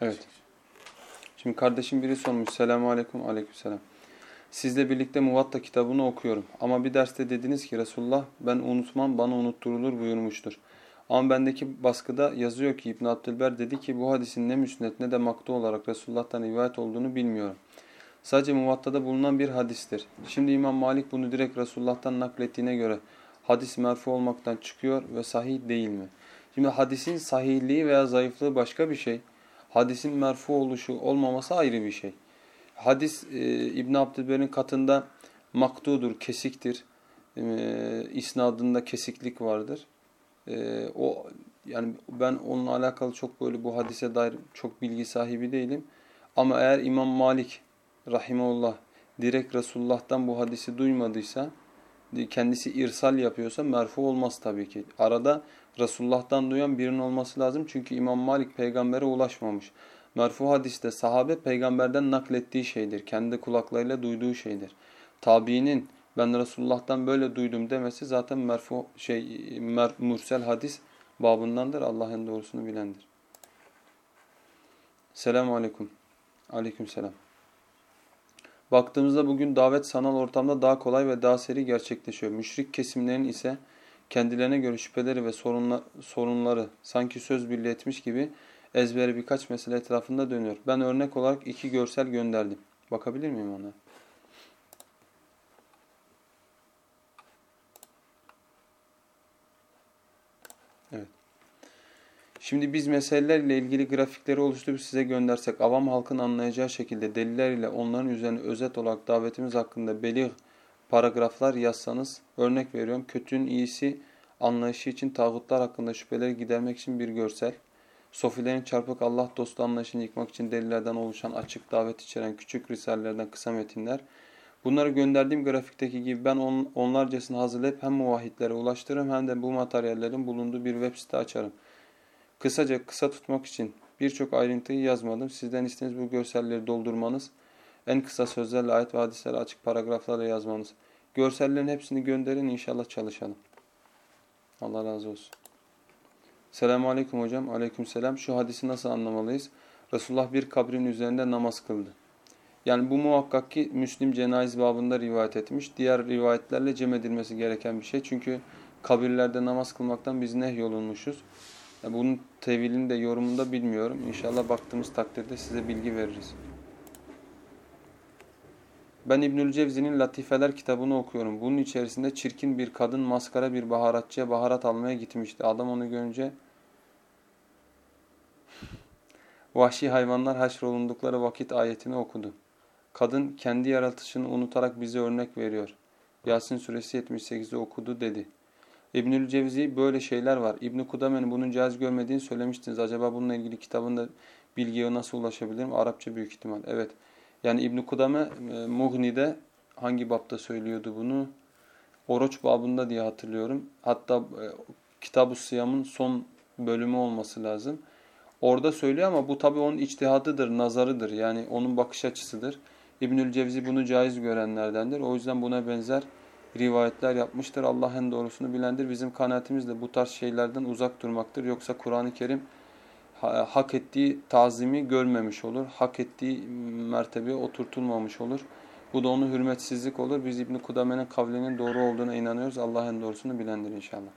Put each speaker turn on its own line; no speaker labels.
Evet. Şimdi kardeşim biri sormuş. Selamun aleyküm. Aleyküm selam. Sizle birlikte Muvatta kitabını okuyorum. Ama bir derste dediniz ki Resulullah ben unutmam bana unutturulur buyurmuştur. Ama bendeki baskıda yazıyor ki İbn Abdülber dedi ki bu hadisin ne müsnet ne de maktu olarak Resulullah'tan rivayet olduğunu bilmiyorum. Sadece Muvatta'da bulunan bir hadistir. Şimdi İmam Malik bunu direkt Resulullah'tan naklettiğine göre hadis merfu olmaktan çıkıyor ve sahih değil mi? Şimdi hadisin sahihliği veya zayıflığı başka bir şey. Hadisin merfu oluşu olmaması ayrı bir şey. Hadis e, İbn Abdülber'in katında maktudur, kesiktir. E, isnadında kesiklik vardır. E, o yani ben onunla alakalı çok böyle bu hadise dair çok bilgi sahibi değilim. Ama eğer İmam Malik rahimullah direkt Resulullah'tan bu hadisi duymadıysa kendisi irsal yapıyorsa merfu olmaz tabii ki. Arada Resulullah'tan duyan birinin olması lazım çünkü İmam Malik peygambere ulaşmamış. Merfu hadiste sahabe peygamberden naklettiği şeydir. Kendi kulaklarıyla duyduğu şeydir. Tabiinin ben Resulullah'tan böyle duydum demesi zaten merfu şey mer, mursel hadis babındandır. Allah'ın doğrusunu bilendir. Selamun aleyküm. Aleyküm selam. Baktığımızda bugün davet sanal ortamda daha kolay ve daha seri gerçekleşiyor. Müşrik kesimlerin ise kendilerine göre şüpheleri ve sorunla, sorunları sanki söz birliği etmiş gibi ezbere birkaç mesele etrafında dönüyor. Ben örnek olarak iki görsel gönderdim. Bakabilir miyim ona? Evet. Şimdi biz meselelerle ilgili grafikleri oluşturup size göndersek, avam halkın anlayacağı şekilde deliller ile onların üzerine özet olarak davetimiz hakkında belih paragraflar yazsanız, örnek veriyorum, kötünün iyisi anlayışı için tağutlar hakkında şüpheleri gidermek için bir görsel, sofilerin çarpık Allah dostu anlayışını yıkmak için delillerden oluşan açık davet içeren küçük risalelerden kısa metinler, Bunları gönderdiğim grafikteki gibi ben on, onlarcasını hazırlayıp hem muvahhitlere ulaştırırım hem de bu materyallerin bulunduğu bir web site açarım. Kısaca kısa tutmak için birçok ayrıntıyı yazmadım. Sizden isteğiniz bu görselleri doldurmanız, en kısa sözlerle ayet ve hadisleri açık paragraflarla yazmanız. Görsellerin hepsini gönderin inşallah çalışalım. Allah razı olsun. Selamun Aleyküm hocam. Aleyküm selam. Şu hadisi nasıl anlamalıyız? Resulullah bir kabrin üzerinde namaz kıldı. Yani bu muhakkak ki Müslim cenayiz babında rivayet etmiş. Diğer rivayetlerle cem edilmesi gereken bir şey. Çünkü kabirlerde namaz kılmaktan biz nehyolunmuşuz. Bunun tevilini de yorumunu da bilmiyorum. İnşallah baktığımız takdirde size bilgi veririz. Ben İbnül Cevzi'nin Latifeler kitabını okuyorum. Bunun içerisinde çirkin bir kadın maskara bir baharatçıya baharat almaya gitmişti. Adam onu görünce vahşi hayvanlar haşrolundukları vakit ayetini okudu. Kadın kendi yaratışını unutarak bize örnek veriyor. Yasin suresi 78'de okudu dedi. İbnül Cevzi böyle şeyler var. İbn Kudame'nin bunun caiz görmediğini söylemiştiniz. Acaba bununla ilgili kitabında bilgiye nasıl ulaşabilirim? Arapça büyük ihtimal. Evet. Yani İbn Kudame e, Mughni'de hangi bapta söylüyordu bunu? Oruç babında diye hatırlıyorum. Hatta e, Kitab-ı Sıyam'ın son bölümü olması lazım. Orada söylüyor ama bu tabii onun içtihadıdır, nazarıdır. Yani onun bakış açısıdır. İbnül Cevzi bunu caiz görenlerdendir. O yüzden buna benzer rivayetler yapmıştır. Allah en doğrusunu bilendir. Bizim kanaatimiz de bu tarz şeylerden uzak durmaktır. Yoksa Kur'an-ı Kerim hak ettiği tazimi görmemiş olur. Hak ettiği mertebeye oturtulmamış olur. Bu da onun hürmetsizlik olur. Biz İbn Kudame'nin kavlinin doğru olduğuna inanıyoruz. Allah en doğrusunu bilendir inşallah.